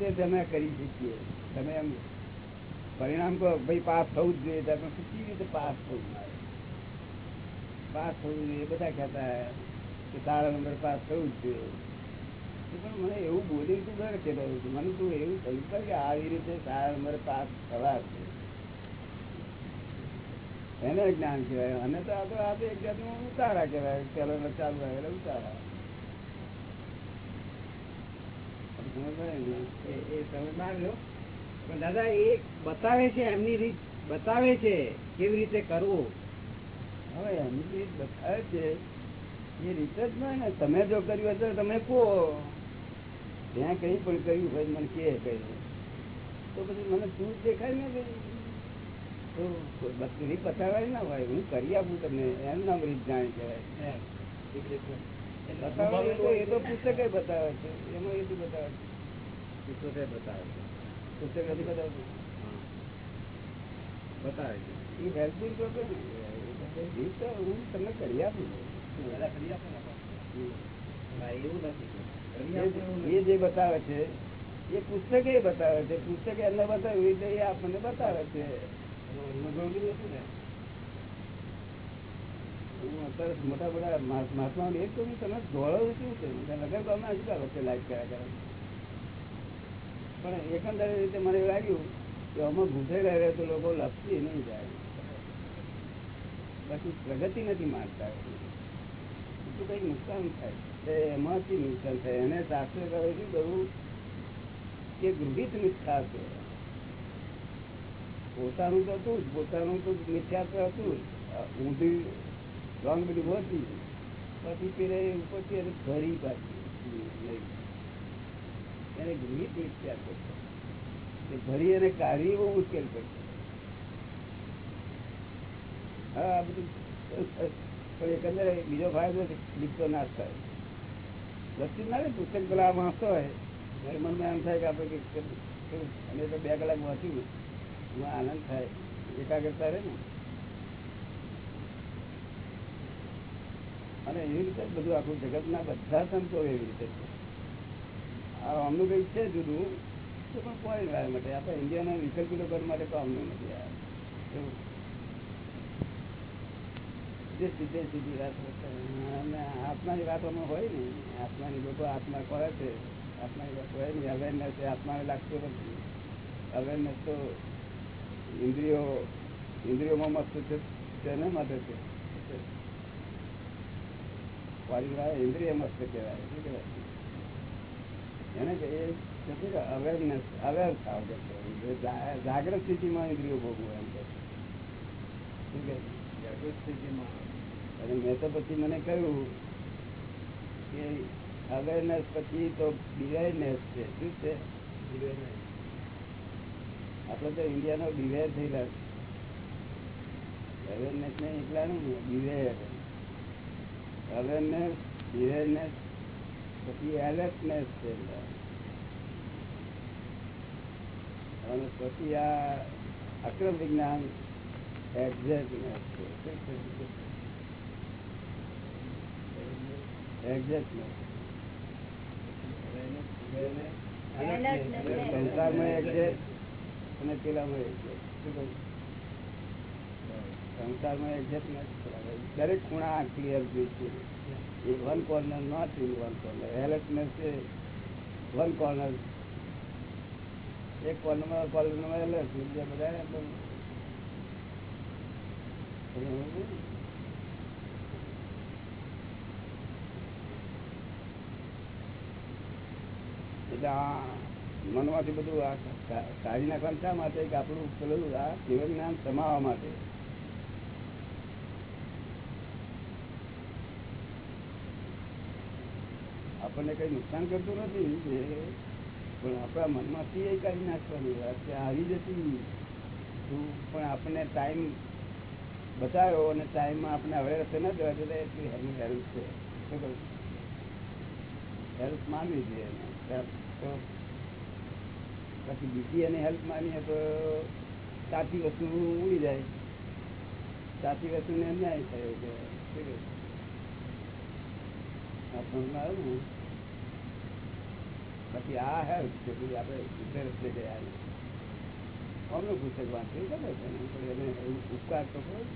રીતે તમે કરી શકીએ. તમે એમ પરિણામ કહો, ભાઈ પાસ થવું જ જોઈએ. તમે કેવી રીતે પાસ થવું? પાસ થવું જોઈએ. બધા કહેતા કે સારા નંબર પાસ થવું જ જોઈએ. પણ મને એવું બોલી તું ઘર કે મને તું એવું કહ્યું કે આવી રીતે સારા નંબર પાસ થવા છે. એને જ્ઞાન કહેવાય. અને તો આ તો આ તો એક જાતનું ઉતારા કહેવાય. પેલો ચાલુ એટલે ઉતારા. એ તમે માન લો પણ દાદા એ બતાવે છે એમની રીત બતાવે છે કેવી રીતે કરવું? હવે એમની રીત બતાવે છે એ રીત જ ને તમે જો કર્યું હોય તો તમે કહો. ત્યાં કઈ પણ કર્યું હોય મને કે કહે તો પછી મને શું જ દેખાય ને તો રીત બતાવાય ના હોય. હું કરી આપું તમને. એમ નામ રીત જાણી કહેવાય. એ તો પુસ્તકે બતાવે છે? એમાં એ બી બતાવે છે. પુસ્તકે બતાવે છે? પુસ્તક નથી બતાવતું. બતાવે છે. એ હેલ્પફુલ તો કે તો હું તમને કરી આપું. દાદા કરી આપો એવું નથી. એ જે બતાવે છે એ પુસ્તકે બતાવે છે? પુસ્તકે એમને બતાવ્યું એટલે એ આપણને બતાવે છે. નથી. ને. મોટા પ્રગતિ નથી માનતા. કંઈક નુકસાન થાય. એમાંથી નુકસાન થાય. એને શાસ્ત્ર કરે શું કરવું કે ગૃહિત મિથ્યા છે. પોતાનું તો હતું જ, પોતાનું તો મિથ્યા હતું જ. ઊંધી રોંગ બધી હોતી પછી પેલે ઉપરથી એને ભરી પાછી. એને ઘણી મિથ્યા છે. ભરી અને કાઢવી બહુ મુશ્કેલ પડશે હા બધું. પણ એકંદરે બીજો ફાયદો છે દીપતો નાશ થાય. લક્ષી ના પુસ્તક પેલા વાંચતો હોય. ત્યારે મનમાં એમ થાય કે આપણે કંઈક. અને તો બે કલાક વાંચ્યું આનંદ થાય. એકાગ્રતા રહે ને. અને એવી રીતે બધું આખું જગતના બધા સંતો એવી રીતે અમનું કંઈક છે જુદું, તો પણ કોઈ વાર માટે. આપણે ઇન્ડિયાના વિકલ્પી લોકો માટે તો અમનું નથી જે સીધે સીધી વાત. અને આત્માની વાત આમાં હોય ને, આત્માની લોકો આત્મા કરે છે. આત્માની વાત હોય ને અવેરનેસ આત્માને લાગતું નથી. અવેરનેસ તો ઇન્દ્રિયો, ઇન્દ્રિયોમાં મસ્ત છે, તેના માટે છે. ઇન્દ્રિય મસ્ત કહેવાય શું કહેવાય? એને કે એ નથી કે અવેરનેસ અવેર થાવ કે છે. જે જા- જાગ્રત સ્થિતિમાં ઇન્દ્રિયો ભોગવું એમ કે? જાગૃત સ્થિતિમાં. અને મેં તો પછી મને કહ્યું કે અવેરનેસ પછી તો બિવેરનેસ છે. શું છે? આપણે તો ઇન્ડિયાનો બિવેર થયેલા અવેરનેસ ને એકલાનું બિવેર અવેરનેસ પછી એલર્ટનેસ છે અને પછી આ અક્રમ વિજ્ઞાન એક્ઝેક્ટનેસ છે? એક્ઝેક્ટનેસ સંસારમાં એક્ઝેક્ટ અને પેલામાં એક્ઝેક્ટ શું દરેક ખૂણા ક્લિયર છે, a one corner not in one corner alertness છે વન કોર્નર એક કોર્નરમાં કોર્નરમાં એલર્ટ બીજા બધા એટલે આ મનમાંથી બધું આ કાઢી નાખવાનું શા માટે? કે આપણું પેલું આ જીવન જ્ઞાન સમાવવા માટે. આપણને કઈ નુકસાન કરતું નથી પણ આપણા મનમાંથી એ કાઢી નાખવાની વાત કે આવી જતી પણ આપણને ટાઈમ બતાવ્યો અને ટાઈમમાં આપણે હવે રસ્તે ન જવા જતા એટલી હેલ્પ હેલ્પ છે હેલ્પ માનવી જોઈએ. હેલ્પ તો પછી બીજી એને હેલ્પ માનીએ તો સાચી વસ્તુ ઉડી જાય સાચી વસ્તુને અન્યાય થયો કે શું કહે? આ આવ્યું? પછી આ હેલ્પ કે ભાઈ આપણે ઇન્ટરેસ્ટ લઈ ગયા અમને પુસ્તક વાંચી ગમે છે ને, પણ એને એવું ઉપકાર તો કરો જ.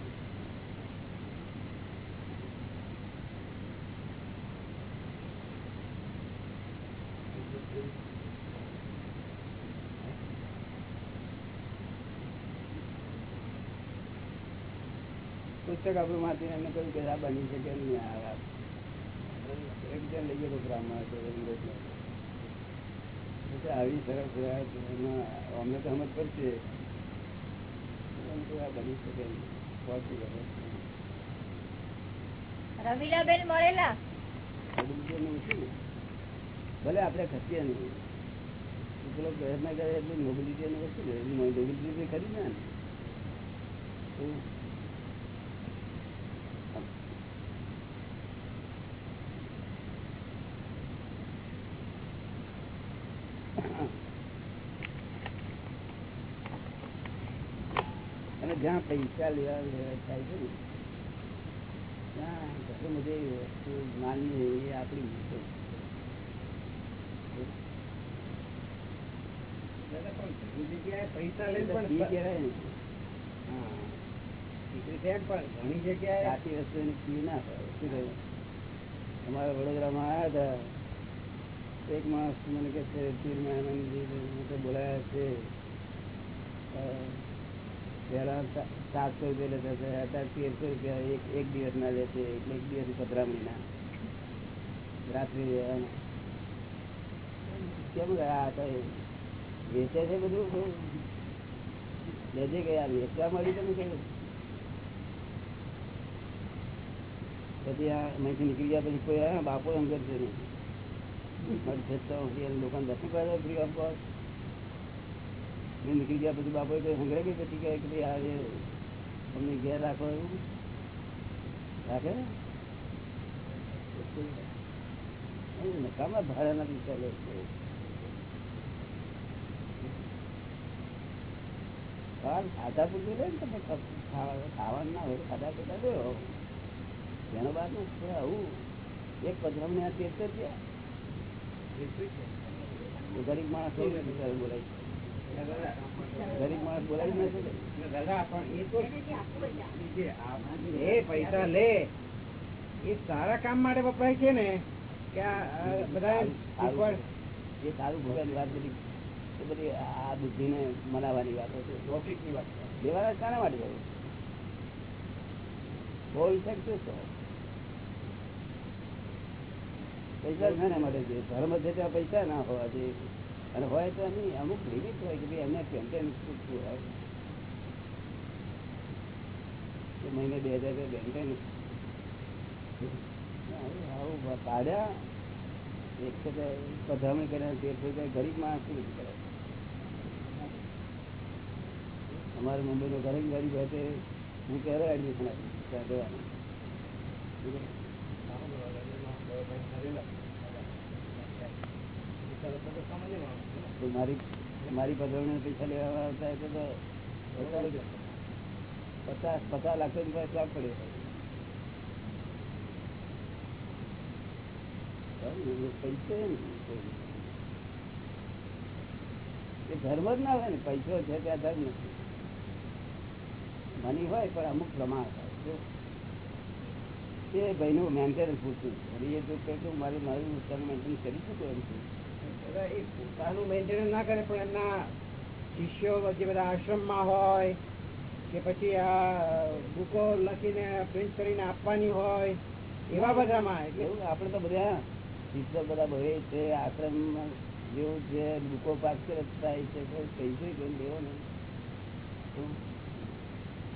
પુસ્તક આપણું વાંચીને એમને કહ્યું કે આ બની શકે નહીં, આ વાત એક જણ લઈ ગયો બ્રાહ્મણ હતો ઇંગ્લિશનો. પછી આવી સરસ અમને તો સમજ પડશે. બની શકે. રમીલાબેન મળેલા? ભલે આપણે ખસીએ નહીં. પેલો પ્રયત્ન કરે એટલે નોબિલિટી એની વસ્તુ ખરી ને તો અને જ્યાં પૈસા લેવા લેવા થાય છે ત્યાં ઘણી બધી વસ્તુ માનવી એ આપણી જગ્યાએ પૈસા લઈને હા. ઘણી જગ્યાએ સાચી વસ્તુ ફી ના થાય અમારા વડોદરામાં આવ્યા હતા. એક માણસ મને કે છે બોલાયા છે. પહેલા સા- સાતસો રૂપિયા લેતા હતા, અત્યારે તેરસો રૂપિયા એક એક દિવસના લે છે, એટલે એક દિવસ પધરામણીના રાત્રિ રહેવાના. કેમ ગયા આ તો વેચે છે બધું? લેજે કે આ વેચવા મળ્યું તમે કહ્યું પછી આ અહીંથી નીકળી ગયા પછી કોઈ આવ્યા? બાપો એમ કરશે નહીં. મારી ખેતર દુકાન દર્શન કરે ફ્રી ઓફ કોસ્ટ. મેં નીકળી ગયા પછી બાપોએ કોઈ ગઈ પછી કહે કે ભાઈ આ જે અમને ઘેર રાખો એવું. રાખે? નકામા ભાડાના પૈસા લે ખાધા પૂરતું લે ને તમે ખાવાનું ના હોય ખાધા પૂરતા લો એનો બાદનું આવું. એક પધરામને આ તેર ત્યાં ગરીબ માણસ બોલાય ગરીબ માણસ બોલાવી નથી. દાદા પણ એ તો એ પૈસા લે. એ સારા કામ માટે વપરાય છે ને કે બધા એ સારું ભોગવાની વાત બધી. એ બધી આ બુદ્ધિને મનાવવાની વાતો છે. પ્રોફિટની વાત લેવાના શાના માટે જવું હોય શકતું તો. પૈસા શાના માટે છે ધર્મ છે ત્યાં પૈસા ના હોવા જોઈએ. અને હોય તો એની અમુક લિમિટ હોય કે ભાઈ એમને પેન્ટેન શું હોય. મહિને બે હજાર રૂપિયા આવું કાઢ્યા એક છે કે પધરામણી કર્યા તેરસો રૂપિયા ગરીબ માણસ શું કરે. અમારે મુંબઈનો ગરીબ ગરીબ હોય તે હું ક્યારે એડમિશન આપીશ? ત્યાં જવાનું તો મારી મારી પૈસા લેવા આવતા તો પચાસ પચાસ લાખ રૂપિયા સ્ટોક પડ્યો એ ધર્મ જ ના હોય ને, પૈસો છે ત્યાં ધર્મ નથી. મની હોય પણ અમુક પ્રમાણ હોય. ભાઈ ભાઈનું મેન્ટેનન્સ પૂછતું એ તો કહે મારે મારું મેન્ટેન કરી શકું એમ છું. એ પોતાનું મેન્ટેનન્સ ના કરે પણ એમના શિષ્યો જે બધા આશ્રમમાં હોય કે પછી આ બુકો લખીને પ્રિન્ટ કરીને આપવાની હોય એવા બધામાં એટલે આપણે તો બધા શિષ્યો બધા ભરે છે આશ્રમ જેવું છે બુકો પાછળ થાય છે કોઈ પૈસો કેમ લેવો ને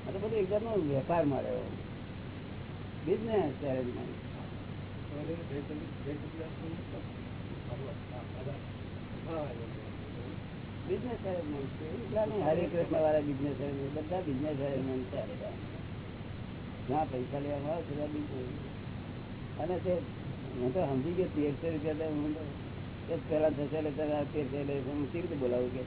આ તો બધું એકદમ વેપાર મળ્યો બિઝનેસ એરેન્જમેન્ટ બિઝનેસ એરેન્જમેન્ટ છે એટલા નહીં હરે કૃષ્ણ વાળા બિઝનેસ એરેન્જમેન્ટ બધા બિઝનેસ એરેન્જમેન્ટ છે આ બધા. જ્યાં પૈસા લેવામાં આવે છે ત્યાં બિઝનેસ અને તે હું તો સમજી ગયો તેરસો રૂપિયા તો હું તો એ પેલા થશે લેતા તેરસો લે હું કેવી રીતે બોલાવું કે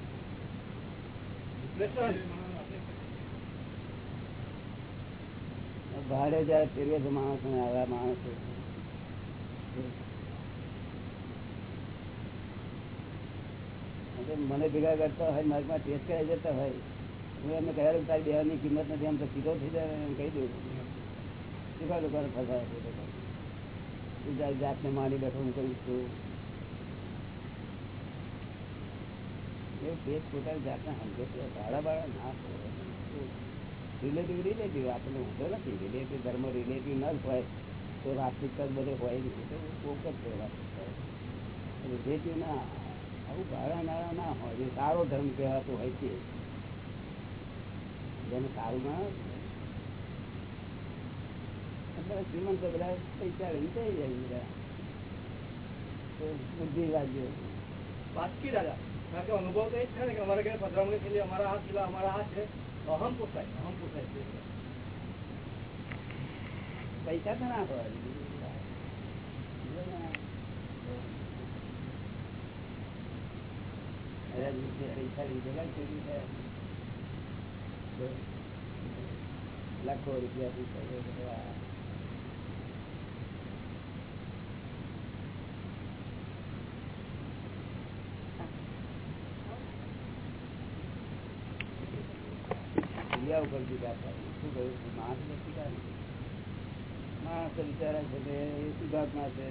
ભાડે જયારે ફેરવે છે માણસો ને આવા માણસો તે મને ભેગા કરતા હોય, માર્ગમાં ટેસ્ટ કરાવી જતા હોય હું એમને કહ્યું તારી દેવાની કિંમત નથી એમ તો સીધો થઈ જાય, એમ કહી દઉં. શીખવા લોકોને ફસાય છે જાતને માની બેઠો, હું કહીશ છું છે ભાડા ભાડા ના રિલેટિવ રિલેટિવ આપણને ઊંધો નથી. ધર્મ રિલેટિવ ન હોય, તો વાસ્તવિકતા બધે હોય તો કોક જ રિલેટિવ ના આવું ભાડા નાળા ના હોય જે સારો ધર્મ કહેવાતો હોય છે જેને સારું ના શ્રીમંત બધા પૈસા લઈને થઈ જાય બધા. તો બુદ્ધિ રાજ્ય બાકી દાદા? કારણ કે અનુભવ તો એ છે ને કે અમારે ઘરે પધરામણી થયેલી અમારા આ કિલ્લા અમારા આ છે. અહમ પોસાય અહમ પોસાય. છે પૈસા તો ના હોય પૈસા લીધેલા ચોરી થયા. લાખો રૂપિયા પૈસા બધા ક્રિયા ઉપર જુદા થાય શું કહ્યું માણસ નથી કાઢી માણસ તો બિચારા છે તે એ સુધાર્થમાં છે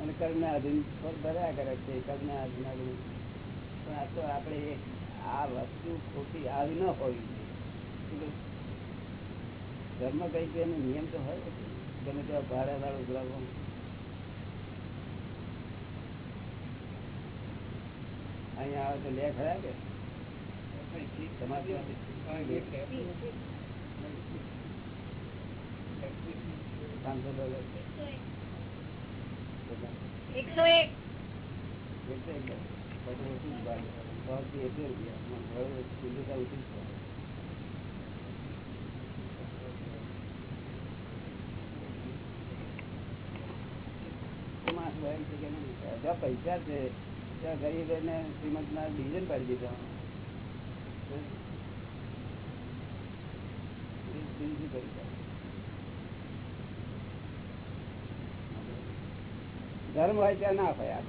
અને કર્મને આધીન ફળ ભર્યા કરે છે કર્મને આધીન આધીન પણ આ તો આપણે આ વસ્તુ ખોટી આવી ન હોવી જોઈએ. ધર્મ કઈ કે એનો નિયમ તો હોય ગમે તેવા ભાડા વાળું ગુલાબો અહીંયા આવે તો લે ખરા કે? તમારી પાંચસો ડોલર. એકસો એક. એટલે પછી ઓછું જ? જ્યાં પૈસા છે ત્યાં ગરીબ એને શ્રીમંત ના ડિવિઝન પાડી દીધા? ધર્મ હોય ત્યાં ના હોય આ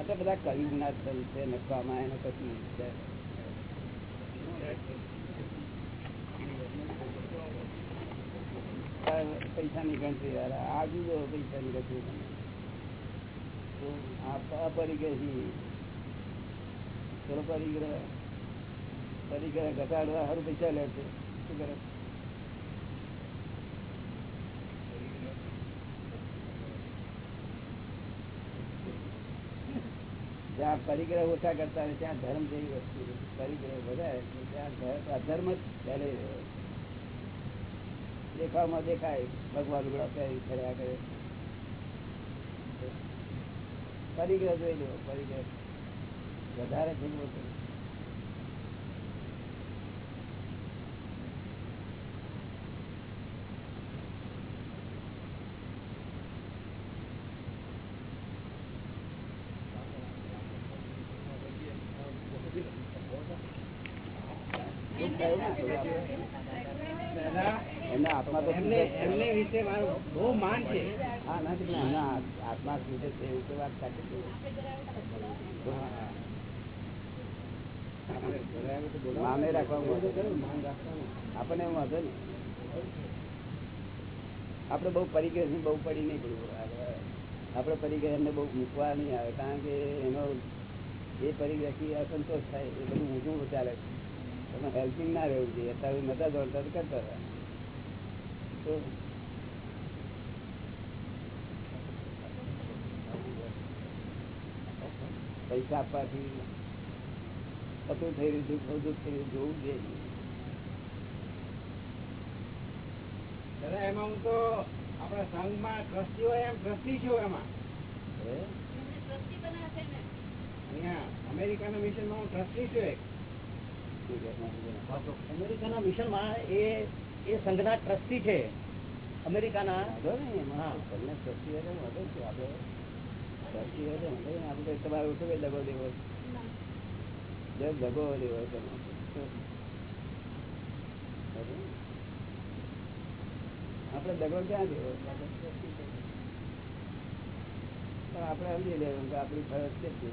આ તો બધા કલયુગ ના ધર્મ છે નકવામાં એને કશું છે. પૈસાની ગણતરી વાળા આ જુદો પૈસાની ગણતરી અપરિગ્રહી પરિગ્રહ પરિગ્રહ ઘટાડવા સારું પૈસા લે છે. શું કરે? જ્યાં પરિગ્રહ ઓછા કરતા હોય ત્યાં ધર્મ જેવી વસ્તુ પરિગ્રહ વધારે ત્યાં ધર્મ- અધર્મ જ ચાલે રહ્યો. દેખાવમાં દેખાય, ભગવાન લુગડા પહેરી ફર્યા કરે પરિગ્રહ જોઈ લો, પરિગ્રહ વધારે થઈ છે દુઃખ થયું ને થોડું આપણે. દાદા એમના આત્મા તો એમને શુદ્ધ જ છે. મારું બહુ માન છે. છે છે. માને રાખવાનું. આપણને નહીં. આપણે બહુ પરિગ્રહ બહુ પડી નહીં પડવું. આપણે પરિગ્રહ એમને બહુ મૂકવા નહીં આવે, કારણ કે એનો એ પરિગ્રહથી અસંતોષ થાય, એ બધું ઊંધું ચાલે છે. તમે હેલ્પિંગ ના રહેવું જોઈએ, અત્યારે નતા દોડતા કરતા હતા તો પૈસા આપવાથી કશું થઈ રહ્યું છે બધું થઈ રહ્યું જોવું જોઈએ. એમાં હું તો આપણા સંઘમાં ટ્રસ્ટી હોય એમ ટ્રસ્ટી છું એમાં. અમેરિકાના મિશનમાં હું ટ્રસ્ટી છું એક? અમેરિકાના મિશનમાં એ એ સંઘના ટ્રસ્ટી છે. અમેરિકાના. શું આપણે આપણે તમારે દગો ક્યાં દેવો? પણ આપણે સમજી લેવું કે આપણી ફરજ છે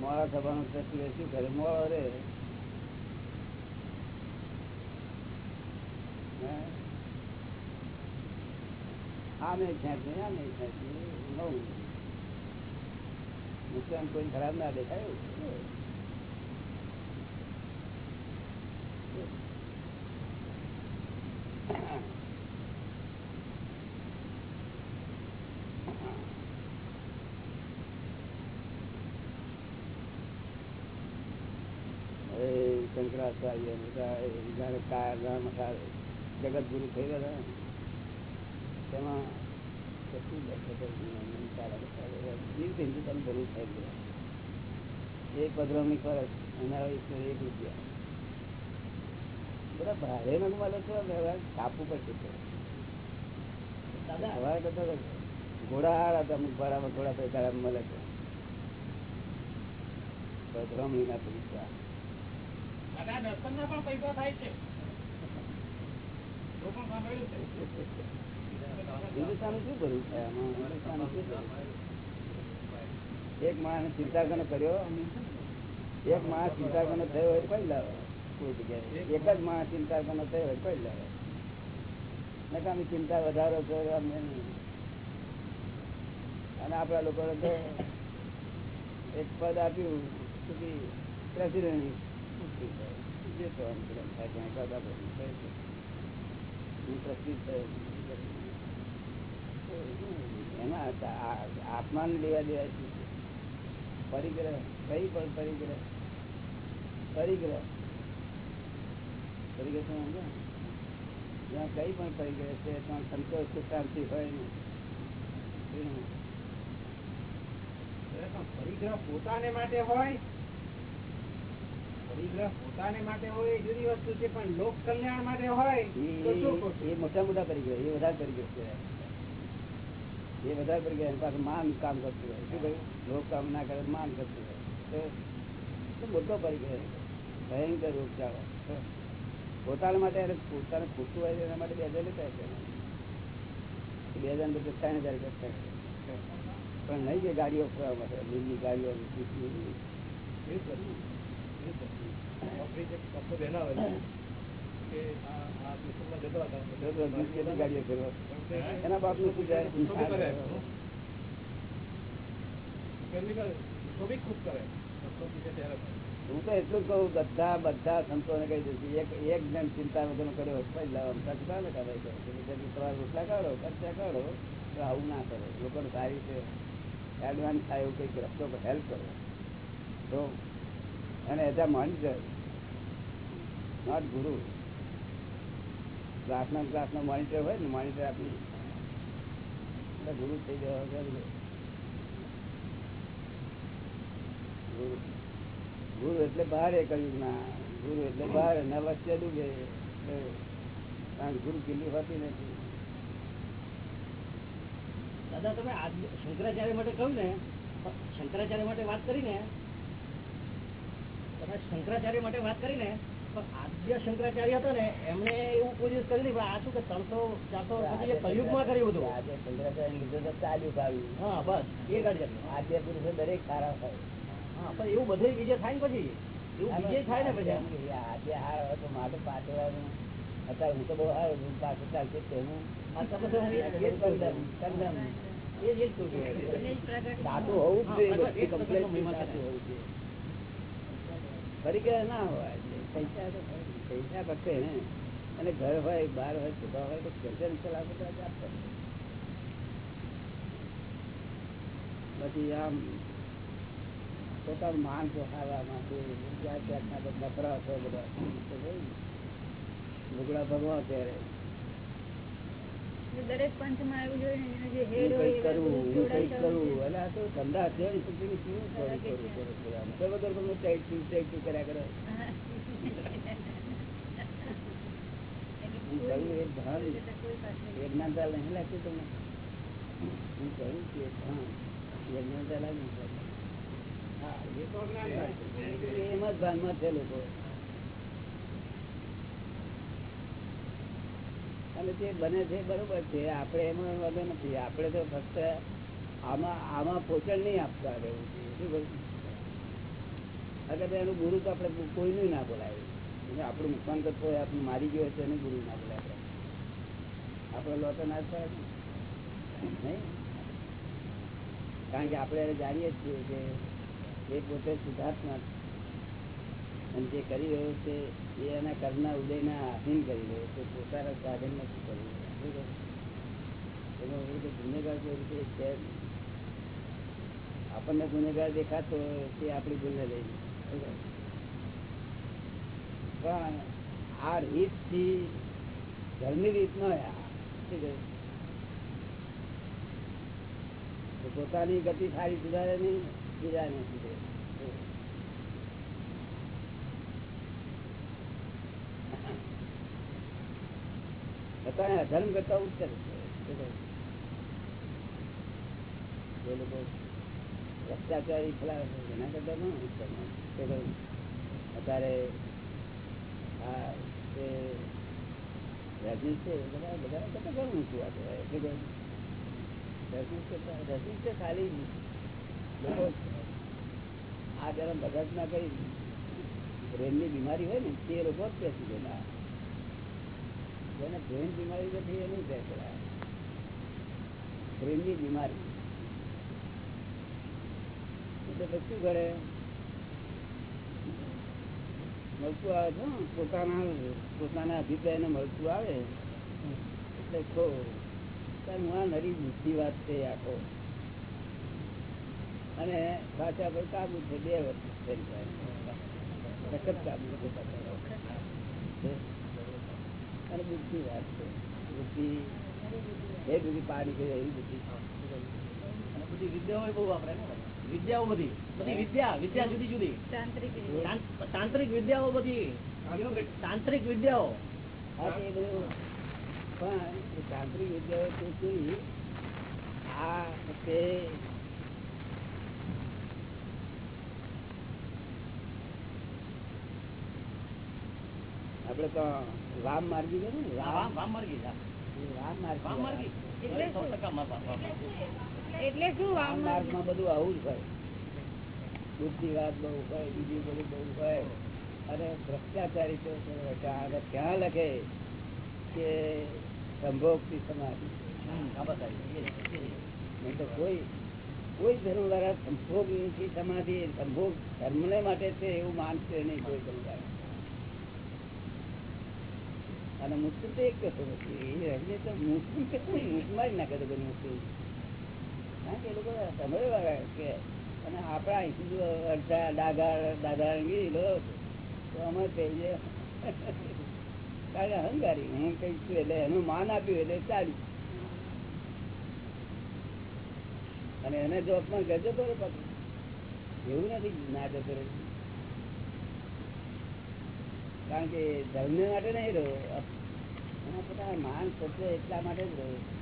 મોડા થવાનું પ્રશ્ન શું કરે? મોડો રે. હે? આમે ખેંચી ખેંચી નવું નુકસાન કોઈ ખરાબ ના દેખાય શંકરાચાર્ય બધા કાળા મઠા જગત ગુરુ થઈ ગયા તેમાં ભરું થઈ ગયા. એક પધરામણી ફરક એના એક રૂપિયા. બધા ભારે નગ મળે છે કાપવું પડશે દાદા. સવારે કરતા ઘોડા હારા હતા અમુક ભાડામાં થોડા પૈસા મળે છે પધરામણી ના પૈસા. દાદા દર્શનના પણ પૈસા થાય છે. હિન્દુસ્તાન શું કરવું છે હિન્દુસ્તાન શું કરવું? એક માણસ ચિંતા કરનો કર્યો એક માણસ ચિંતા થયો હોય કઈ લાવે કોઈ જગ્યાએ એક જ માણસ ચિંતા કરનો થયો હોય કઈ લાવે નકામી ચિંતા વધારો છે અમને અને આપણા લોકો તો એક પદ આપ્યું પ્રેસિડેન્ટ જે થવાનું આ- આત્માને લેવા દેવા છે? પરિગ્રહ કઈ પણ પરિગ્રહ પરિગ્રહ પરિગ્રહ? જ્યાં કઈ પણ પરિગ્રહ છે ત્યાં સંતોષ કે હોય નહીં પરિગ્રહ પોતાને માટે હોય પરિગ્રહ પોતાને માટે હોય જુદી વસ્તુ છે પણ લોક કલ્યાણ માટે હોય એ- મોટા મોટા પરિગ્રહ એ વધારે પરિગ્રહ છે. એ વધારે પરિગ્રહ એની પાસે માન કામ કરતું હોય. શું કહ્યું? લોક કામ ના કરે માન કરતું હોય. તો- મોટો પરિગ્રહ ભયંકર રોગચાળો પોતાના માટે પોતાને ખૂટતું હોય એના માટે બે હજાર લેતા બે હજાર બદલે ત્રણ હજાર કરતા પણ નહીં કે ગાડીઓ ફરવા માટે લીલી ગાડીઓ લીલી- બાપ છે? એના બાપનું શું જાય? હું. તો એટલું કહું બધા બધા સંતોને કહી દઉં એક એક જણ ચિંતા વગર કર્યો પછી લાવો સાચું કાઢે કાઢે કહે છે તમારે રોટલા કાઢો ખર્ચા કાઢો તો આવું ના કરો. લોકોને સારી રીતે એડવાન્સ થાય એવું કંઈક રસ્તો હેલ્પ કરો. તો અને એઝ અ મોનિટર નોટ ગુરુ. ક્લાસના ક્લાસનો મોનિટર હોય ને મોનિટર આપી. એટલે ગુરુ થઈ જવા ગુરુ એટલે બહાર એ ના ગુરુ એટલે બહાર ને વચ્ચે ડૂબે. કારણ ગુરુ કિલ્લી હોતી નથી. દાદા, તમે આજ શંકરાચાર્ય માટે કહ્યું ને, શંકરાચાર્ય માટે વાત કરી ને તમે શંકરાચાર્ય માટે વાત કરી આદ્ય શંકરાચાર્ય હતો ને એમણે એવું દિવસ કર્યું પણ આ શું કે ત્રણસો ચારસો વર્ષ કલયુગમાં કર્યું બધું? આજે શંકરાચાર્ય લીધે તો ચાલ્યું કાવ્યું હા બસ એ ગાડી આજે પુરુષો દરેક સારા હોય. હા પણ એવું બધે વિજય થાય ને પછી? એવું વિજય થાય ને પછી? આજે હાર હોય તો માટે અત્યારે હું તો બહુ હારું પાછળ ચાલશે તેનું જ જ જ. સાચું હોવું જ જોઈએ જોઈએ. પરિગ્રહ ના હોય. પૈસા. પૈસા ફક્ત એને અને ઘર હોય બહાર હોય છોકરા હોય તો ખેતર ચલાવે તો જ આપતા. પછી આમ પોતાનું માન પોખાવા માટે જાત જાતના બધા. પ્રવાસો બધા લુગડા ભગવા ત્યારે દરેક પંથમાં એવું જોઈએ. ને એમ અને તે બને છે, બરોબર છે. આપણે એમાં વાંધો નથી. આપણે તો ફક્ત આમાં આમાં પોષણ નહીં આપતા રહેવું જોઈએ. શું? અગર એનું ગુરુ તો આપણે કોઈનું ના બોલાય. આપણું નુકસાન કરતો હોય આપણને મારી ગયો હોય એનું ગુરુ ના બોલાય આપણે. આપણે લોટો ના થાય નહીં? કારણ કે આપણે એને જાણીએ છીએ કે એ પોતે છે. અને જે કરી રહ્યો છે, એ એના કર્મના ઉદયના આધીન કરી રહ્યો છે. પોતાના સાધન નથી કરી રહ્યો શું કહે? એનો એ ગુનેગાર જે રીતે છે? આપણને ગુનેગાર દેખાતો હોય, તે આપણી ભૂલને લઈ શું કહે? પણ આ રીતથી ઘરની રીત ન પોતાની ગતિ સારી સુધારે નહીં બીજાને સુધરે અત્યારે અધર્મ કરતા ઉત્તર છે. ભ્રષ્ટાચારી ફેલાવે આ છે બધા બધા કરતા ઘણું ઊંચું આ કહેવાય. શું રજનીશ કરતા રજનીશ તો બીમારી હોય ને, તે લોકો જ બેસી ગયેલા જેને બ્રેન બીમારી નથી એનું બેસેલા બ્રેનની બીમારી. મળતું આવે નરી બુદ્ધિ વાત છે અને પાછા પર બે વર્ષ થઈ જાય. અને બુદ્ધિ વાત છે. બુદ્ધિ, એ બધી પાણી છે, એવી બુદ્ધિ. અને બધી વિદ્યાઓ બહુ વાપરે વિદ્યાઓ બધી બધી વિદ્યા વિદ્યા જુદી જુદી. તાંત્રિક વિદ્યાઓ બધી. તાંત્રિક વિદ્યાઓ. પણ તાંત્રિક વિદ્યાઓ તો કેવી આ તે આપડે તો વામ માર્ગી ગયો ને? વામ વામ વામ માર્ગી રામ વામ વામ માર્ગી. માર્ગી એટલે એટલે શું આમ? માર્ગમાં બધું આવું જ હોય. બુદ્ધિવાદ બહુ હોય બીજી બધું બહુ હોય. અને ભ્રષ્ટાચારી તો ક્યાં લખે કે સંભોગથી સમાધિ. આ. નહીં તો કોઈ કોઈ ધર્મ દ્વારા સંભોગ નથી સમાધિ સંભોગ ધર્મને માટે છે એવું માનશે નહીં કોઈ ધર્મ દ્વારા અને મુસ્લિમ તો એક કહેતો નથી. એ રહીને તો મુસ્લિમ કે મુસ્લિમ જ ના કોઈ મુસ્લિમ કારણ કે એ લોકો સમય વાળા કે અને આપણા અહીંથી અડધા દાદા રંગી લો તો અમે કહીએ કારણ અહંકારી હું કઈ છું એટલે એનું માન આપ્યું એટલે ચાલ્યું. અને એને જો અપમાન કરજો તો એવું નથી ના જતો કારણ કે ધર્મ માટે નહીં રહ્યો. પોતાના માન થશે એટલા માટે જ રહ્યો હવે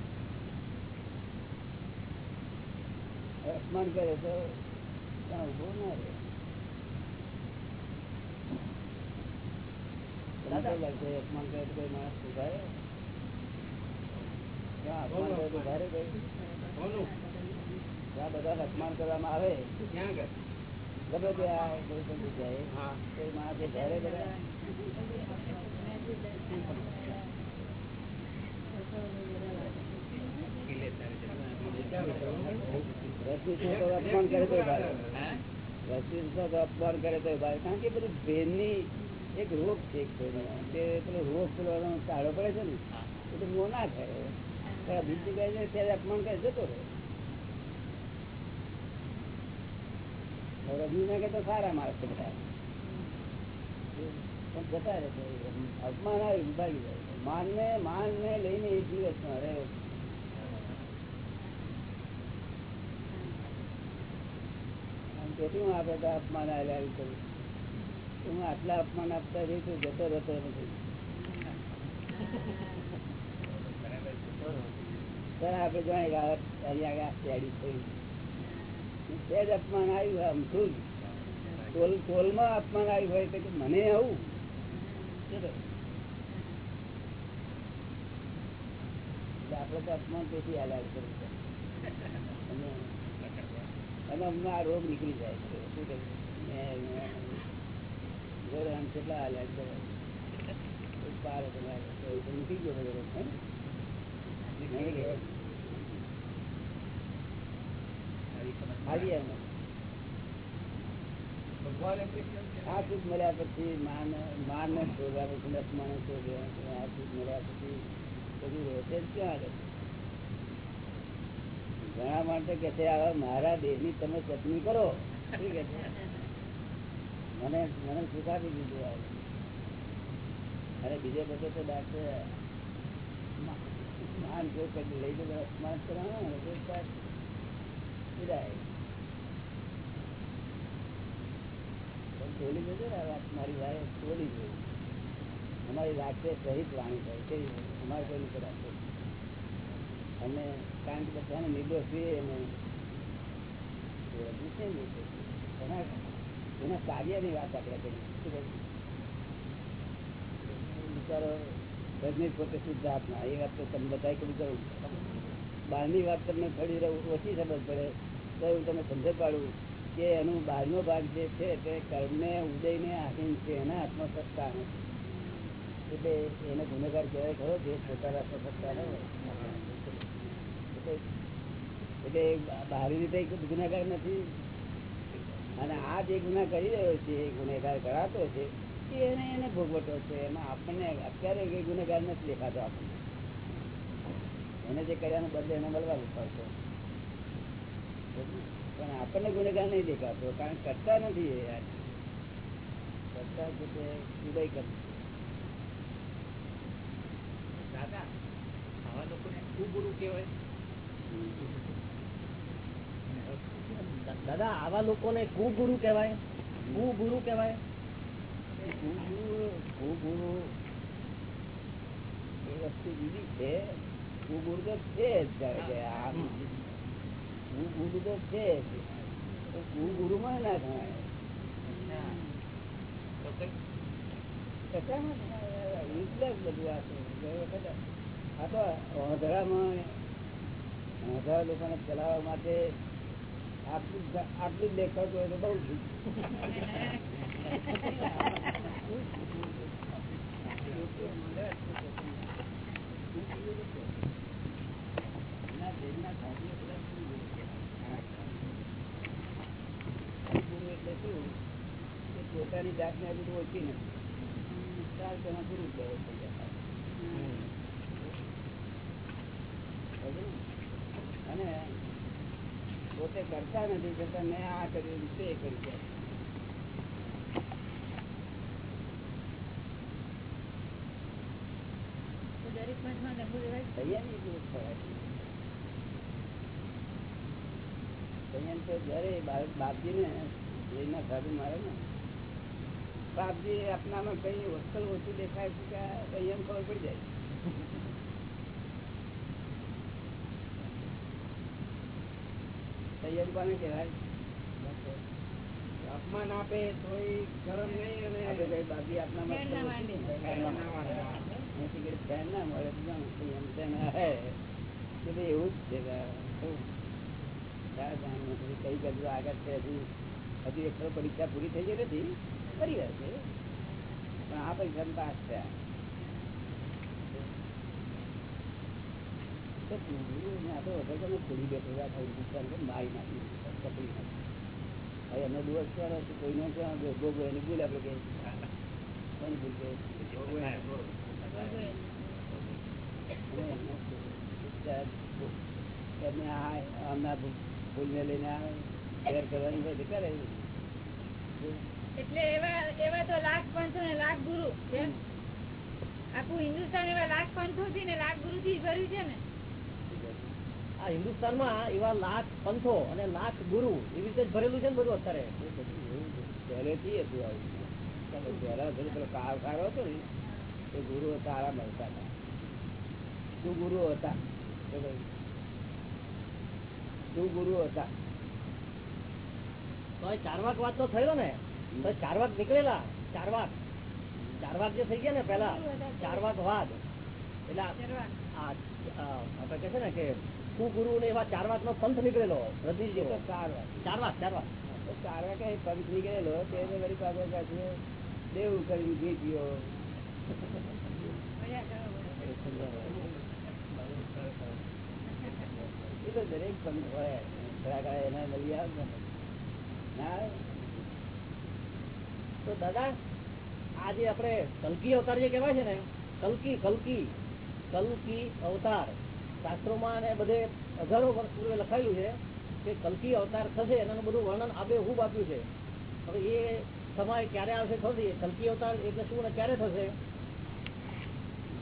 અપમાન કરે તો ત્યાં ઊભો ના રહે તમને કેવું લાગે છે? અપમાન કરે તો કોઈ માણસ ઊભા રહે? ત્યાં અપમાન કરે તો ઊભા રહે કોઈ? કોનું? ત્યાં બધા અપમાન કરવામાં આવે ક્યાં આગળ? ગમે તે આ કોઈ પણ જગ્યાએ હા. કોઈ માણસે ઘરે બધા રસીદનો અપમાન કરે તો તો અપમાન કરે તો ભારે કારણ કે બધું બ્રેનની એક રોગ છે તે પેલો રોગ પેલો એનો પડે છે ને. એ તો મોં ના થાય બીજી જગ્યાએ જાય ત્યારે અપમાન કરે જતો રહે. રજની તો સારા માણસ છે બધા. પણ જતા રહે અપમાન આવ્યું ભાગી જાય. માન ને માન ને લઈને એક દિવસમાં રહે. કેટલું આપે તો અપમાન હું આટલા અપમાન આપતા જઈ તો જતો રહેતો નથી. આપણે તે જ અપમાન આવ્યું આમ શું? ટોલ અપમાન આવ્યું હોય તો મને આવું? આપણે તો અપમાન તેથી આલાડ કરવું. અને અમને આ રોગ નીકળી જાય છે. શું કહ્યું? કેટલા હાલ્યા ગયો બધો છે આ સુખ મળ્યા પછી માન માન ને શોધ્યા પછી લક્ષ્મણ શોધ્યા આ સુખ મળ્યા પછી બધું જ ક્યાં આગળ. ઘણા માટે કે છે મારા દેહની તમે ચટણી કરો. મને મને સુખ દીધું અરે બીજે બધે તો ડાક્ટર માન જો લઈ જતો અપમાન કરાવો પણ જજો ને વાત, મારી વાય બોલી જોઈ. અમારી રાખે સહિત વાણી થાય કેવી? અમારે કોઈ રાખે. અને કારણ કે બધાને નિર્દોષ છીએ એના એના કાર્યની વાત આપણે કરી બિચારો રજનીશ પોતે શુદ્ધ આત્મા. એ વાત તો તમે બધા કબૂલ કરું. બહારની વાત તમને થોડી ઓછી સમજ પડે. તો હું તમને સમજ પાડું કે એનું બહારનો ભાગ જે છે તે કર્મને ઉદયને આધીન છે. એના આત્મસત્તા સત્તા નથી. એટલે એને ગુનેગાર કહેવાય ખરો, જે પોતાના હાથમાં સત્તા ન હોય. એટલે બહારી રીતે ગુનેગાર નથી. અને આ જે ગુના કરી રહ્યો છે, એ ગુનેગાર કરાતો છે, એને એને ભોગવટો છે. એમાં આપણને અત્યારે એ ગુનેગાર નથી દેખાતો આપણને. એને જે કર્યાનો બદલે એને મળવાનું પડશે. પણ આપણને ગુનેગાર નહીં દેખાતો, કારણ કરતા નથી એ કરતા છે તે ઉદય કરે દાદા, આવા લોકોને કુગુરુ કહેવાય. દાદા, આવા લોકોને કુગુરુ કહેવાય. કુગુરુ કહેવાય. કુગુરુ. કુગુરુ એ વસ્તુ જુદી છે. કુગુરુ તો છે કુગુરુ તો છે કુગુરુ માં ના બધું આ તો. ગઈ તો લોકોને ચલાવવા માટે આટલું આટલું દેખાતું હોય તો બહુ પોતાની જાતને આ બધું ઓછી નથી ચાર તેના ગુરુ થઈ ગયા? અને પોતે કરતા નથી છતાં મેં આ કર્યું તે કર્યું છે. તો દરેક પંચમાં ગંગુ દેવાય સંયમ એટલું જ થવાય. સંયમ તો જયારે બા- બાપજીને એના સાધુ મારે ને બાપજી આપનામાં કઈ વસ્તુ ઓછું દેખાય છે કે આ સંયમ ખબર પડી જાય સંયમ પાને કહેવાય. અપમાન આપે તો ગરમ નહીં અને બાકી આપના ના મળે તેને એવું જ છે. કઈ આગળ છે હજુ. હજુ એક પરીક્ષા પૂરી થઈ ગઈ નથી. ફરી વાર છે. પણ આ પરીક્ષા પાસ થયા. તો પૂરું ને વગર તમે છોડી બેઠો આ થોડી દુકાન મારી નાખી તકલીફ નાખી હવે દિવસ ક્યારે છે કોઈનો ક્યાં ભોગવો એની ભૂલ આપણે કે એમને એટલે એવા એવા તો લાખ ને લાખ ગુરુ આખું હિન્દુસ્તાન એવા લાખ પંથો ને લાખ ગુરુ થી ભર્યું છે ને. આ હિન્દુસ્તાનમાં એવા લાખ પંથો અને લાખ ગુરુ એવી રીતે જ ભરેલું છે ને બધું અત્યારે? પહેલેથી હતું આવું. પહેલા પેલો પેલો કાળ કાળો હતો ને એ ગુરુઓ તારા મળતા હતા. શું ગુરુઓ હતા. શું ગુરુઓ હતા ચારવાક વાત તો થયેલો ને? તો ચારવાક નીકળેલા ચારવાક. ચારવાક જે થઈ ગયા ને પેલા ચારવાક. વાદ. એટલે આ- ચરવા. આ આ આપણે કહે છે ને કે કુગુરુ ને એવા ચારવાક નો પંથ નીકળેલો ચાર જેવો. ચાર વાત. ચારવાક ચારવાક ચાર કઈ પંચ નીકળેલો તેને વળી દેવું કરી એ તો દરેક પંથ હોય. થોડા એના મળી આવે ના. તો દાદા આજે આપણે કલકી અવતાર જે કહેવાય છે ને કલકી કલકી કલકી અવતાર. શાસ્ત્રોમાં અને બધે હજારો વર્ષ પૂર્વે લખાયેલું છે કે કલકી અવતાર થશે એનાનું બધું વર્ણન આબે હું આપ્યું છે. હવે એ સમય ક્યારે આવશે ખબર કલકી અવતાર એટલે શું અને ક્યારે થશે?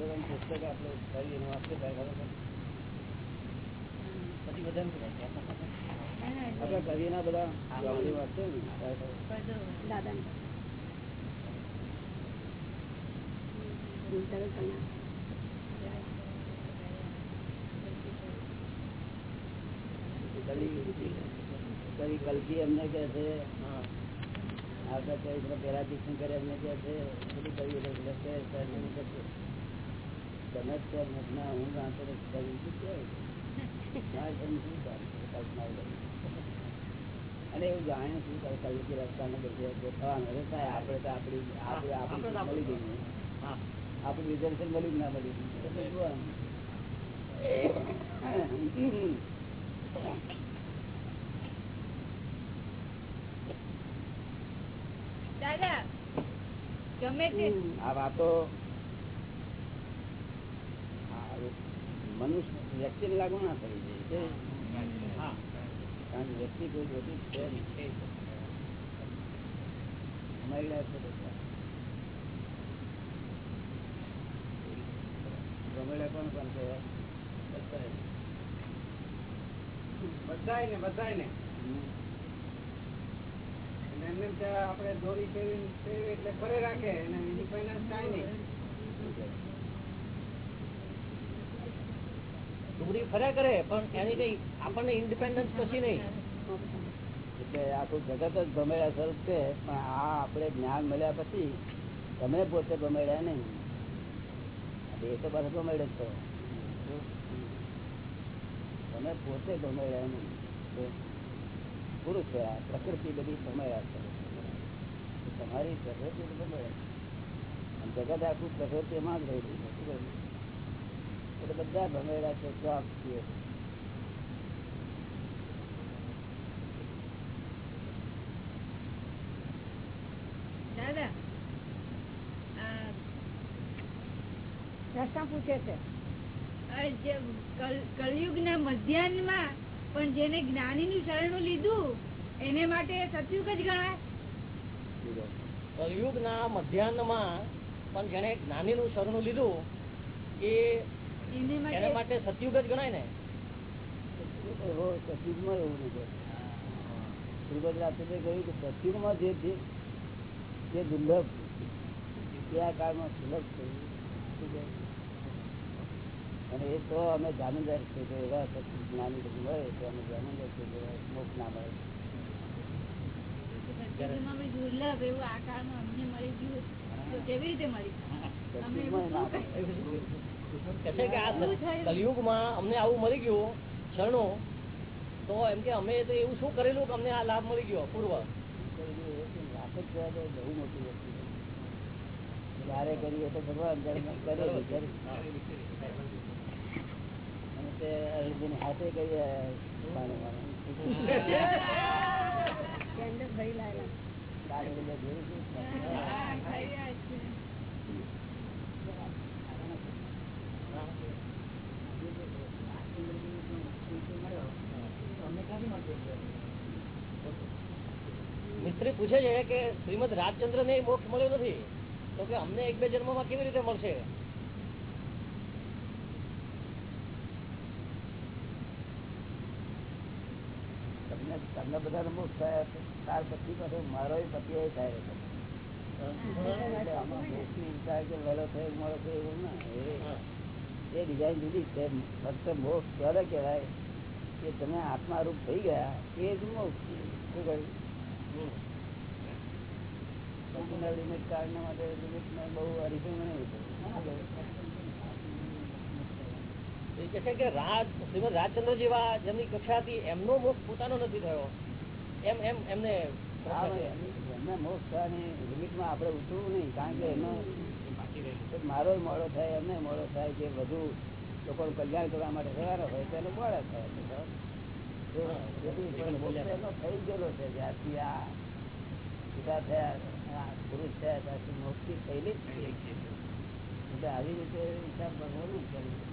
આપણે કરીએ ના. બધા ખબર પડે. પછી બધાને શું થાય? આપણે કરીએના બધા વાંચી વાંચીએ ને કલી કલકી એમને કે છે. આવતા ચરિત્ર પેલા દીક્ષણ કરે એમને કે છે. બધું છે, છે. છો, મતના હું વગર. અને એવું જાણે શું કરે કલકી રસ્તાને બધે ગોઠવવાનું હવે થાય આપણે તો આપણી આપણે આપણે આપણી મળી ગઈ ને. આપણું રિઝર્વેશન મળ્યું ના મળ્યું એટલે જોવાનું. દાદા ગમે તે આ વાતો આ મનુષ્ય વ્યક્તિને લાગુ ના થઈ જાય કારણ વ્યક્તિ કોઈ ખોટી છે નહીં. કોણ બધાય ને બધાય ને જગત જ ભમેડા સ્વરૂપ છે, પણ આ આપણે જ્ઞાન મળ્યા પછી તમે પોતે ભમેડ્યા નહીં. એ તો પાછો ભમેડે જ તમે પોતે ભમેડ્યા નહીં. છે આ પ્રકૃતિ બધી સમય છે. તમારી પ્રકૃતિ જગત આખું પ્રકૃતિમાં જ રહેલું? એટલે બધા ભમેડા છે ચોક છીએ દાદા આ પ્રશ્ન પૂછે છે. આ જે કલ- કલયુગના મધ્યાહ્નમાં પણ જેને જ્ઞાની નું શરણું લીધું એને માટે સતયુગ જ ગણાય. કલયુગના મધ્યાહ્નમાં પણ જેને જ્ઞાનીનું શરણું લીધું એ એને માટે સતયુગ જ ગણાય ને? સચિવમાં એવું નથી કહ્યું કે સચિવમાં જે જે જે દુર્લભ તે આ કાળમાં સુલભ થયું અને એ તો અમે જામીનદાર છે કે એવા સચિવ જ્ઞાની બધું મળે તો અમે જામીનદાર છે કે મોક્ષ ના મળે સતયુગમાં દુર્લભ એવું આ કાળમાં અમને મળી ગયું તો કેવી રીતે મળી? કલયુગમાં આવું મળી ગયું ક્ષણો. તો એમ કે અમે તો એવું શું કરેલું કે અમને આ લાભ મળી ગયો પૂર્વ બહુ મોટી વસ્તુ છે. કરીએ તો ભગવાન જ્યારે અને તે અર્જુન હાથે કહીએ છે. મિસ્ત્રી પૂછે છે કે શ્રીમદ રાજચંદ્ર ને મોક્ષ મળ્યો નથી તો કે અમને એક બે જન્મમાં કેવી રીતે મળશે તમને તમને બધાને થયા છે. ત્યાર પછી પાછો મારો પતિ થાય છે. ફક્ત મોક્ષ ત્યારે કે તમે આત્મા રૂપ થઈ ગયા એ જ મોક્ષ. શું કહ્યું લિમિટ કાઢવા માટે બહુ અરીસો નહીં એ કે રાજ શ્રીમદ રાજચંદ્ર જેવા જેમની કક્ષા હતી એમનો મોક્ષ પોતાનો નથી થયો. એમ એમ એમને એમને મોક્ષ થવાની લિમિટમાં આપણે ઉતરવું નહીં કારણ કે એનો મારો મોડો થાય એમને મોડો થાય જે વધુ લોકોનું કલ્યાણ કરવા માટે થવાનો હોય તો એનો મોડો થાય થઈ ગયેલો છે જ્યારથી આ પિતા થયા પુરુષ થયા ત્યારથી મોક્ષી થયેલી જ છે એટલે આવી રીતે હિસાબ છે.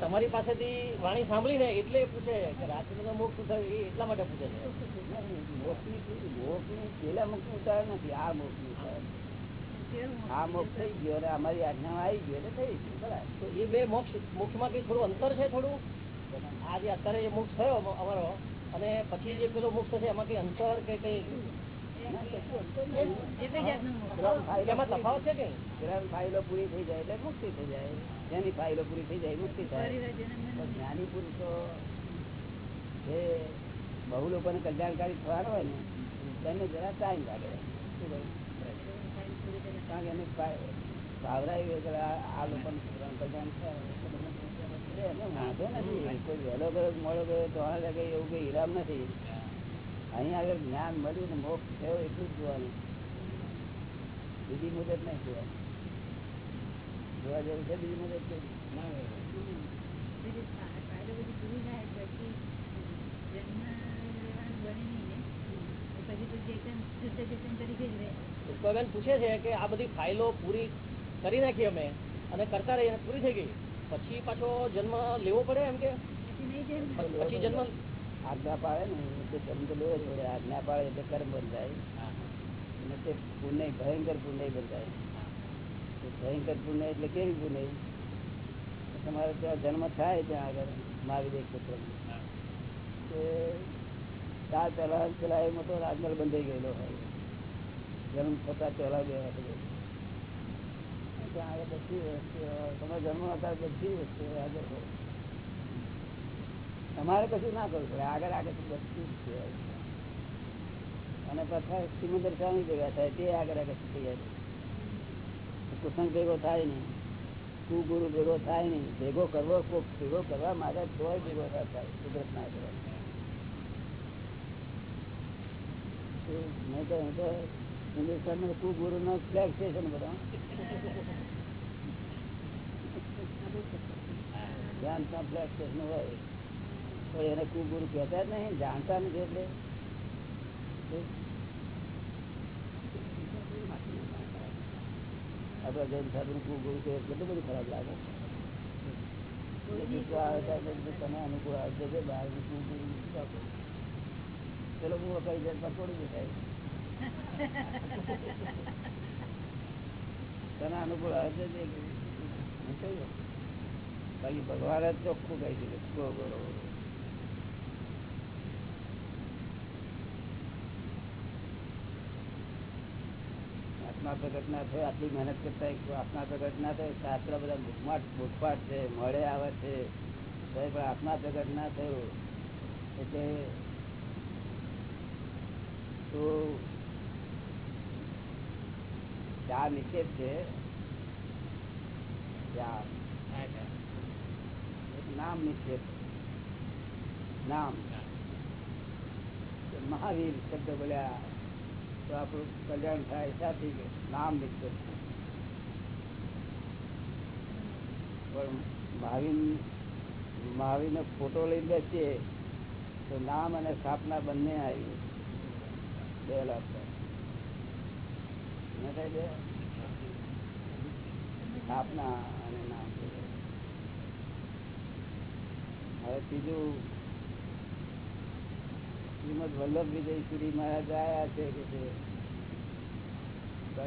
તમારી પાસેથી વાણી સાંભળી ને એટલે પૂછે કે રાત્રિ નો મોક્ષ શું એટલા માટે પૂછે છે? પેલા મોક્ષ ઉતાર નથી આ મોક્ષ ઉતાર આ મોક્ષ થઈ ગયો અને અમારી આજ્ઞામાં આવી ગયો એટલે થઈ ગયું બરાબર. તો એ બે મોક્ષ મોક્ષમાં કઈ થોડું અંતર છે થોડું? આ જે અત્યારે જે મોક્ષ થયો અમારો અને પછી જે પેલો મોક્ષ છે એમાં કઈ અંતર કે કઈ એમાં તફાવત છે કઈ પેલા ફાઇલો પૂરી થઈ જાય એટલે મુક્તિ થઈ જાય. જેની ફાઇલો પૂરી થઈ જાય મુક્તિ થાય. જ્ઞાની પુરુષો જે બહુ લોકોને કલ્યાણકારી થવાનો હોય ને તેને જરા ટાઈમ લાગે. કારણ કે એને આ લોકો લોકોને કલ્યાણ થાય વાંધો નથી. કોઈ વહેલો ગયો મોડો ગયો તો લાગે એવું કઈ હિરામ નથી. અહીં આગળ જ્ઞાન મળ્યું ને મોક્ષ થયો એટલું જ જોવાનું. બીજી મુદત નહીં જોવાનું. જોવા જેવું છે બીજી મુદત છે પછી છે કે આ બધી ફાઇલો પૂરી કરી નાખી અમે અને કરતા રહીને પૂરી થઈ ગઈ. પછી પાછો જન્મ લેવો પડે એમ કે? નહીં પછી જન્મ આજ્ઞા પાડે ને તે જન્મ તો લેવો આજ્ઞા પાડે એટલે કર્મ બંધાય. અને તે પુણ્ય ભયંકર પુણ્ય બંધાય. ભયંકર પુણ્ય એટલે કેવી પુણ્ય? તમારે ત્યાં જન્મ થાય ત્યાં આગળ મહાવીર ક્ષેત્ર તે ત્યાર પહેલા પેલા એ મોટો રાજમહેલ બંધાઈ ગયેલો હોય. જન્મ થતા પહેલા બે વખતે ત્યાં આગળ બધી વસ્તુ તમારા જન્મ હતા બધી વસ્તુ આગળ હોય. તમારે કશું ના કરવું પડે. આગળ આગળ બધું જ અને પાછા સિમંદર સ્વામી ભેગા થાય તે આગળ આગળ તૈયાર કુસંગ ભેગો થાય નહીં કુગુરુ ભેગો થાય નહીં ભેગો કરવો કોક ભેગો કરવા માંગે તોય ભેગો થાય કુદરત ના કરવા મેં તો હું તો હિન્દુસ્તાન કુગુરુ નો ફ્લેગ સ્ટેશન બધા. ધ્યાન ફ્લેગ સ્ટેશન હોય. તો એને કુગુરુ કહેતા જ નહીં, જાણતા નથી એટલે. આપડે જૈન સાધુ કુગુરુ કે કેટલું બધું ખરાબ લાગે. તને અનુકૂળ આવે છે બહાર કુગુરુ પેલો બહુ કઈ જાય પકોડી દેખાય તને અનુકૂળ આવે છે બાકી ભગવાન જ ચોખ્ખું કહી દીધું બરોબર આત્મા પ્રગટ ના થયો આટલી મહેનત કરતા આત્મા પ્રગટ ના થયો શાસ્ત્ર બધા ભૂખમાટ બુકપાટ છે, મળે આવે છે. પણ આત્મા પ્રગટ ના થયો એટલે તો ચા નિષેધ છે. નામ નિષેધ. નામ. મહાવીર શબ્દ બોલ્યા. તો આપણું કલ્યાણ થાય કે નામ નિષેધ પણ મહાવીર મહાવીરનો ફોટો લઈ બેસીએ, તો નામ અને સ્થાપના બંને આવી. બે ન સ્થાપના અને નામ. હવે ત્રીજું શ્રીમદ વલ્લભ વિજય સુરી મહારાજ આવ્યા છે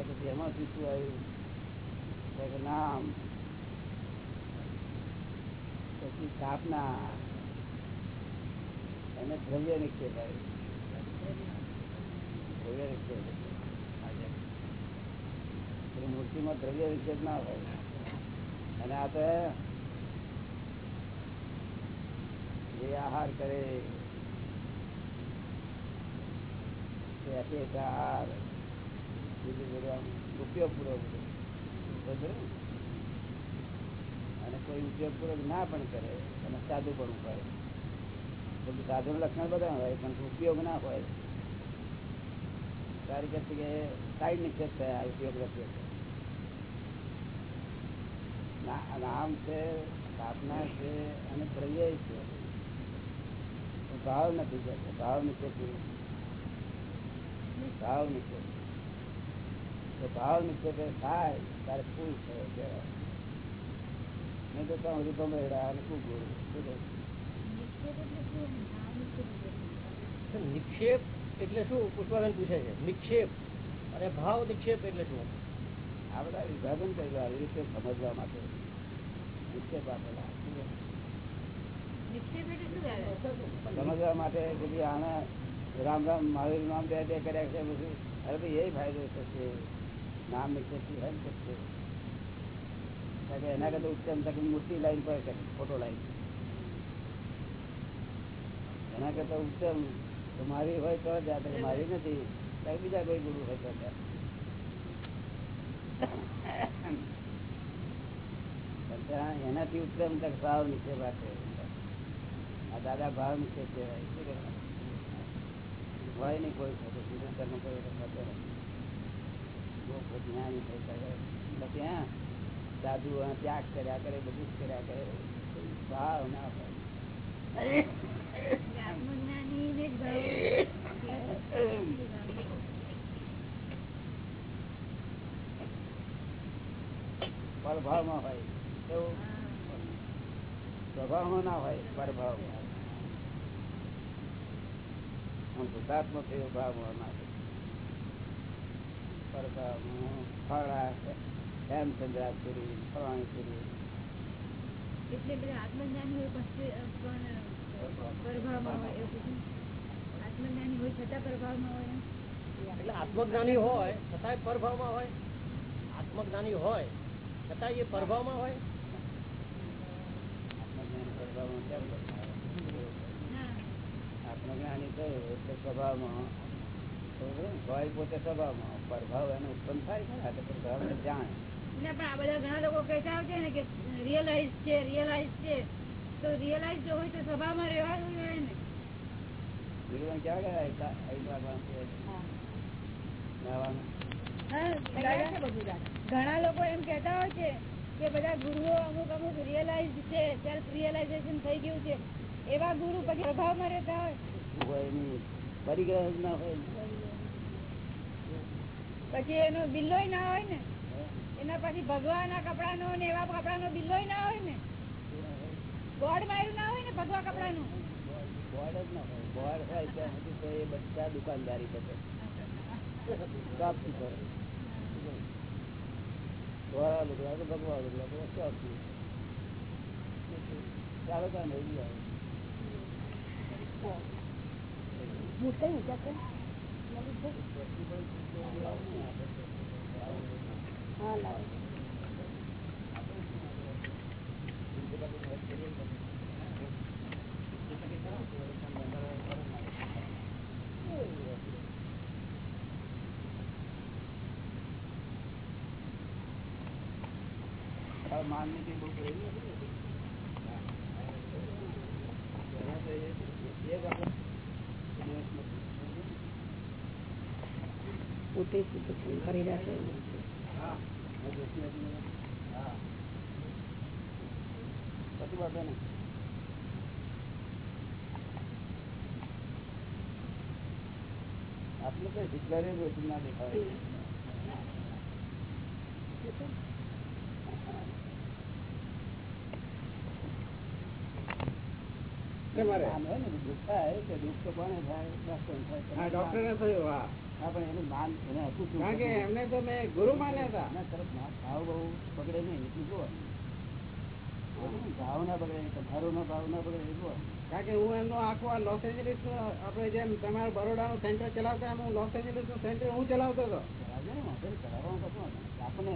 કે એમાં શું આવ્યું? નામ. પછી સ્થાપના. અને દ્રવ્ય નિક્ષેપ આવ્યું દ્રવ્ય નિક્ષેપ મૂર્તિમાં દ્રવ્ય વિક્ષેપ ના હોય. અને આ તો જે આહાર કરે. અપેક્ષ બીજું બધું આમ ઉપયોગપૂર્વક અને કોઈ ઉપયોગપૂર્વક ના પણ કરે, અને સાધુ પણ કરે બધું સાધુ લક્ષણ બધા હોય, પણ ઉપયોગ ના હોય. તારી કે સાઈડ નિક્ષેપ થયા ઉપયોગ નથી ના- નામ છે, સ્થાપના છે, અને પ્રયય છે. ભાવ નથી કે ભાવ નિક્ષેપ ભાવ નિક્ષેપ તો ભાવ નિક્ષેપ થાય ત્યારે ફૂલ થયો કહેવાય. મેં તો ત્યાં હજુ તમે શું કહે? નિક્ષેપ એટલે શું? નિક્ષેપ એટલે શું? પુષ્પાબેન પૂછે છે. નિક્ષેપ. અને ભાવ નિક્ષેપ એટલે શું? આ બધા વિભાજન કર્યું આવી રીતે સમજવા માટે. નિક્ષેપ આપેલા. સમજવા માટે આને રામ રામ, મહાવીર નામ બે બે કર્યા છે બધું. અરે ભાઈ એ ફાયદો થશે નામ નિક્ષેપથી હેલ્પ થશે એના કરતા ઉત્તમ તક મૂર્તિ લાઈન પર કરે ફોટો લાઈન. એના કરતા ઉત્તમ તો મારી હોય તો જ મારી નથી. કઈ બીજા કોઈ ગુરુ હોય તો ત્યાં એનાથી ઉત્તમ તક ભાવ નીચે વાત આ દાદા ભાવ નીચે કહેવાય. શું કહેવાય? હોય નહીં કોઈ ખોટું બીજું ધર્મ કોઈ નથી. જ્ઞાની થઈ શકે. પછી હા સાધુ ત્યાગ કર્યા કરે બધું જ કર્યા કરે. ભાવ ના હોય. પરભાવમાં હોય. એવું. સ્વભાવમાં ના હોય પરભાવમાં. હું શુદ્ધાત્મ થયો ભાવ ફળા એટલે બધા આત્મજ્ઞાની હોય પણ પણ પ્રભાવમાં હોય આત્મજ્ઞાની હોય છતાં પ્રભાવમાં હોય? એટલે આત્મજ્ઞાની હોય છતાંય પરભાવમાં હોય. આત્મજ્ઞાની હોય છતાંય એ પરભાવમાં હોય. આત્મજ્ઞાની સ્વભાવમાં કેમ? થયો એટલે સ્વભાવમાં ભય પોતે સ્વભાવમાં પ્રભાવ એનો ઉત્પન્ન થાય છે આ તો પ્રભાવને જાણે. પણ આ બધા ઘણા લોકો કહેતા હોય ને કે રિયલાઇઝ છે રિયલાઇઝ છે. તો રિયલાઇઝ જો હોય તો સભામાં રહેવાનું હોય ને. ક્યાં ગયા? નાવાનું ઘણા લોકો એમ કેતા હોય છે કે બધા ગુરુઓ અમુક અમુક રિયલાઇઝ છે સેલ્ફ રિયલાઇઝેશન થઈ ગયું છે. એવા ગુરુ પછી પ્રભાવમાં રહેતા હોય. હોય નહીં પરિગ્રહ ના હોય પછી એનો બિલ્લો ના હોય ને? એના પછી ભગવાન કપડા નો ને એવા કપડા નો બિલ્લો ના હોય ને? ગોળ માર્યું ના હોય ને ભગવા કપડા નું બોર્ડ જ ના હોય. બોર્ડ હોય ત્યાં સુધી તો એ બધા દુકાનદારી કરે. શોપકીપર લુગડા તો ભગવા લુગડા તો શોપકીપર ચાલો ત્યાં લઈ જાય હા લાવે માનની કઈ બહુ કરેલી નથી ને? એના તો એ- એક આપણે દિવસમાં પોતે વાંધો નહીં આપણે તો હિટલરે રોજ ના દેખાય તમારે? આમ હોય ને દુઃખ થાય કે દુઃખ તો કોને થાય થાય. હા ડોક્ટર ને થયું હા. હા પણ એનું માન એને હતું શું? કારણ કે એમને તો મેં ગુરુ માન્યા હતા આના તરફ ના ભાવ બહુ બગડે નહીં એટલું જુઓ ભાવ ના બગડે નહીં, તમારો ના ભાવ ના બગડે એટલું કારણ કે હું એમનો આખું આ લોસ એન્જલિસ આપણે જેમ તમારા બરોડાનું સેન્ટર ચલાવતા એમ હું લોસ એન્જલિસ સેન્ટર હું ચલાવતો હતો. આપણને